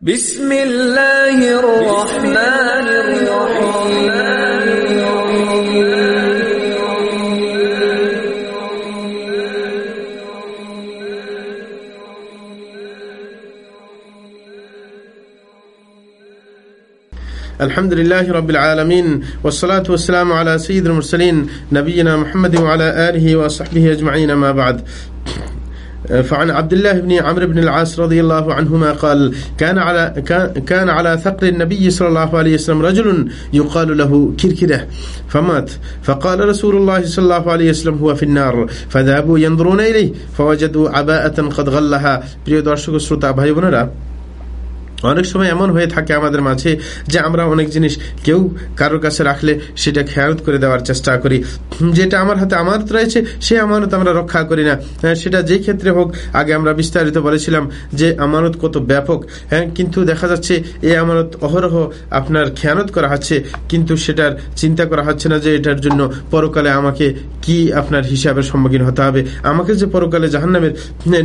بسم الله الرحمن الرحيم. الحمد لله رب العالمين والصلاة والسلام على سيد المرسلين نبينا محمد وعلى آله وصحبه أجمعين ما بعد. فعن عبد الله بن عمرو بن العاص رضي الله عنهما قال كان على كان على ثقل النبي صلى الله عليه وسلم رجل يقال له كركده فمات فقال رسول الله صلى الله عليه وسلم هو في النار فذهبوا ينظرون إليه فوجدوا عباءة قد غلها প্রিয় দর্শক শ্রোতা ভাই বোনেরা অনেক সময় এমন হয়ে থাকে আমাদের মাঝে যে আমরা অনেক জিনিস কেউ কারোর কাছে রাখলে সেটা খেয়ালত করে দেওয়ার চেষ্টা করি। যেটা আমার হাতে আমানত রয়েছে সে আমানত আমরা রক্ষা করি না। হ্যাঁ, সেটা যে ক্ষেত্রে হোক আগে আমরা বিস্তারিত বলেছিলাম যে আমানত কত ব্যাপক। হ্যাঁ কিন্তু দেখা যাচ্ছে এই আমানত অহরহ আপনার খেয়ানত করা হচ্ছে কিন্তু সেটার চিন্তা করা হচ্ছে না যে এটার জন্য পরকালে আমাকে কি আপনার হিসাবের সম্মুখীন হতে হবে? আমাকে যে পরকালে জাহান্নামের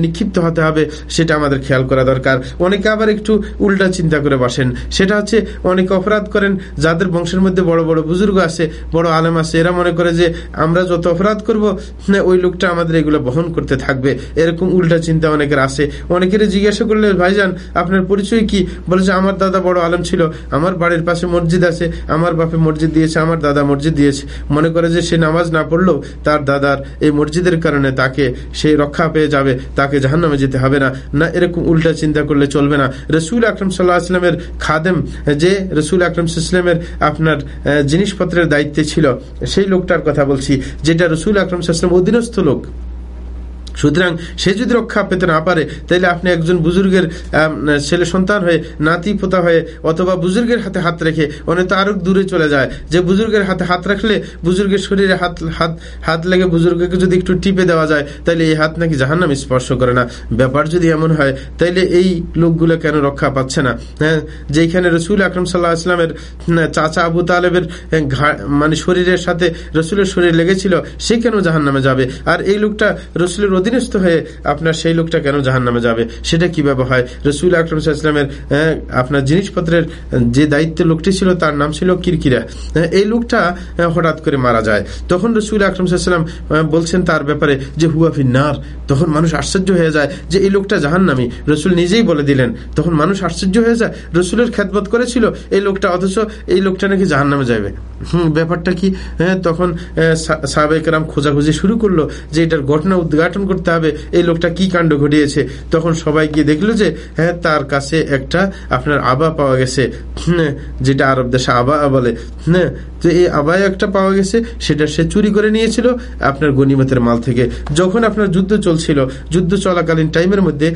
নিক্ষিপ্ত হতে হবে, সেটা আমাদের খেয়াল করা দরকার। অনেকে আবার একটু উল্টা চিন্তা করে বসেন। সেটা হচ্ছে, অনেকে অপরাধ করেন, যাদের বংশের মধ্যে বড় বড় বুজুর্গ আছে, বড় আলেম আছে, এরা মনে করে যে, আমরা যত অপরাধ করব ওই লোকটা আমাদের এগুলো বহন করতে থাকবে। এরকম উল্টা চিন্তা অনেকের আছে। অনেকের জিজ্ঞাসা করলে, ভাইজান, আপনার পরিচয় কি? বলেছে আমার দাদা বড় আলেম ছিল। আমার বাড়ির পাশে মসজিদ আছে। আমার বাপে মসজিদ দিয়েছে, আমার দাদা মসজিদ দিয়েছে। মনে করে যে, সে নামাজ না পড়লেও তার দাদার এই মসজিদের কারণে তাকে সে রক্ষা পেয়ে যাবে, তাকে জাহান্নামে যেতে হবে না। না এরকম উল্টা চিন্তা করলে চলবে না। রসুল আকরম সাল্লাহ আসলামের খাদেম, যে রসুল আকরম সাল্লামের আপনার জিনিসপত্রের দায়িত্বে ছিল, সেই লোকটার কথা বলছি, যেটা রসুল আকরম সাল্লাম অধীনস্থ লোক। সুতরাং সে যদি রক্ষা পেতে না পারে তাহলে আপনি একজন বুজুর্গের ছেলে সন্তান হয়ে, নাতি পোতা হয়ে, অথবা বুজুর্গের হাতে হাত রেখে অনেক আরও দূরে চলে যায়। যে বুজুর্গের হাতে হাত রাখলে বুজুর্গের শরীরে হাত হাত হাত লেগে বুজুর্গকে যদি একটু টিপে দেওয়া যায় তাহলে এই হাত নাকি জাহান্নাম স্পর্শ করে না। ব্যাপার যদি এমন হয়, তাইলে এই লোকগুলো কেন রক্ষা পাচ্ছে না? হ্যাঁ যেখানে রসুল আকরম সাল্লাহ আসলামের চাচা আবু তালেবের মানে শরীরের সাথে রসুলের শরীর লেগেছিল, সে কেন জাহান্নামে যাবে? আর এই লোকটা রসুলের অধীনস্থ হয়ে আপনার সেই লোকটা কেন জাহান নামে যাবে? সেটা কীভাবে হয়? রসুল আকরম ইসলামের আপনার জিনিসপত্রের যে দায়িত্ব লোকটি ছিল তার নাম ছিল কিরকিরা। হ্যাঁ, এই লোকটা হঠাৎ করে মারা যায়। তখন রসুল আকরম সাল্লাম বলছেন তার ব্যাপারে যে হুয়াফি নার তখন মানুষ আশ্চর্য হয়ে যায় যে এই লোকটা জাহান নামি রসুল নিজেই বলে দিলেন। তখন মানুষ আশ্চর্য হয়ে যায়। রসুলের খ্যাতবত করেছিল এই লোকটা অথচ এই লোকটা নাকি জাহান নামে যাবে। হম ব্যাপারটা কি? হ্যাঁ তখন সাবেকরাম খোঁজাখুঁজি শুরু করল যে এটার ঘটনা উদ্ঘাটন করতে হবে, এই লোকটা কি কাণ্ড ঘটিয়েছে? তখন সবাই গিয়ে দেখল যে হ্যাঁ তার কাছে একটা আপনার আবা পাওয়া গেছে। যেটা আরব দেশে আবা বলে। হ্যাঁ তো এই আবায় একটা পাওয়া গেছে, সেটা সে চুরি করে নিয়েছিল আপনার গনিমতের মাল থেকে। যখন আপনার যুদ্ধ চলছিল, যুদ্ধ চলাকালীন টাইমের মধ্যে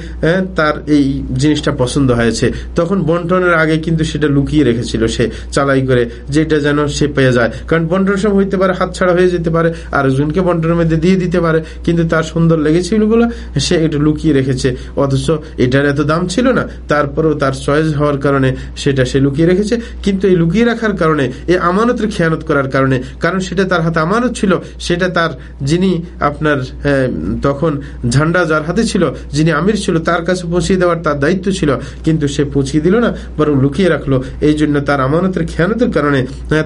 তার এই জিনিসটা পছন্দ হয়েছে। তখন বন্টনের আগে কিন্তু সেটা লুকিয়ে রেখেছিল সে, চালাই করে, যেটা যেন সে পেয়ে যায়। কারণ বন্টনের সময় হইতে পারে হাত ছাড়া হয়ে যেতে পারে আর একজনকে বন্টনের মধ্যে দিয়ে দিতে পারে, কিন্তু তার সুন্দর লেগেছিল বলে সে এটা লুকিয়ে রেখেছে। অথচ এটার এত দাম ছিল না, তারপরেও তার চয়েস হওয়ার কারণে সেটা সে লুকিয়ে রেখেছে। কিন্তু এই লুকিয়ে রাখার কারণে এই আমানতের খেয়ানত করার কারণে, কারণ সেটা তার হাতে আমানত ছিল, সেটা তার যিনি আপনার তখন ঝান্ডা যার হাতে ছিল, যিনি আমির ছিল, তার কাছে পৌঁছিয়ে দেওয়ার তার দায়িত্ব ছিল, কিন্তু সে পৌঁছিয়ে দিল না, বরং লুকিয়ে রাখল। এই জন্য তার আমানতের খেয়ানতের কারণে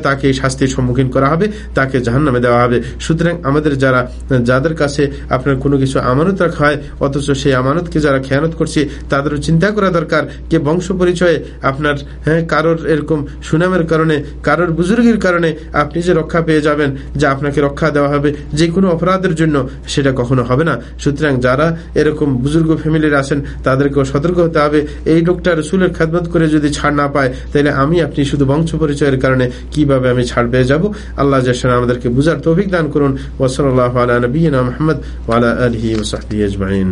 তাকে এই শাস্তির সম্মুখীন করা হবে, তাকে জাহান্নামে দেওয়া হবে। সুতরাং আমাদের যারা, যাদের কাছে আপনার কোনো কিছু আমানত রাখা হয়, অথচ সেই আমানতকে যারা খেয়ানত করছে, তাদেরও চিন্তা করা দরকার কে বংশ পরিচয়ে আপনার হ্যাঁ কারোর এরকম সুনামের কারণে, কারোর বুজুর্গের কারণে আপনি যে রক্ষা পেয়ে যাবেন, যে আপনাকে রক্ষা দেওয়া হবে, যে কোনো অপরাধের জন্য, সেটা কখনো হবে না। সুতরাং যারা এরকম বুজুর্গ ফ্যামিলির আছেন, তাদেরকেও সতর্ক হতে হবে। এই লোকটা রসুলের খেদমত করে যদি ছাড় না পায়, তাহলে আমি, আপনি শুধু বংশ পরিচয়ের কারণে কীভাবে আমি ছাড় পেয়ে যাব? আল্লাহ জাসান আমাদেরকে বুঝার তৌফিক দান করুন। ওসল আল্লাহ আলা নবীনা মোহাম্মদ ওয়ালা وصحبه أجمعين.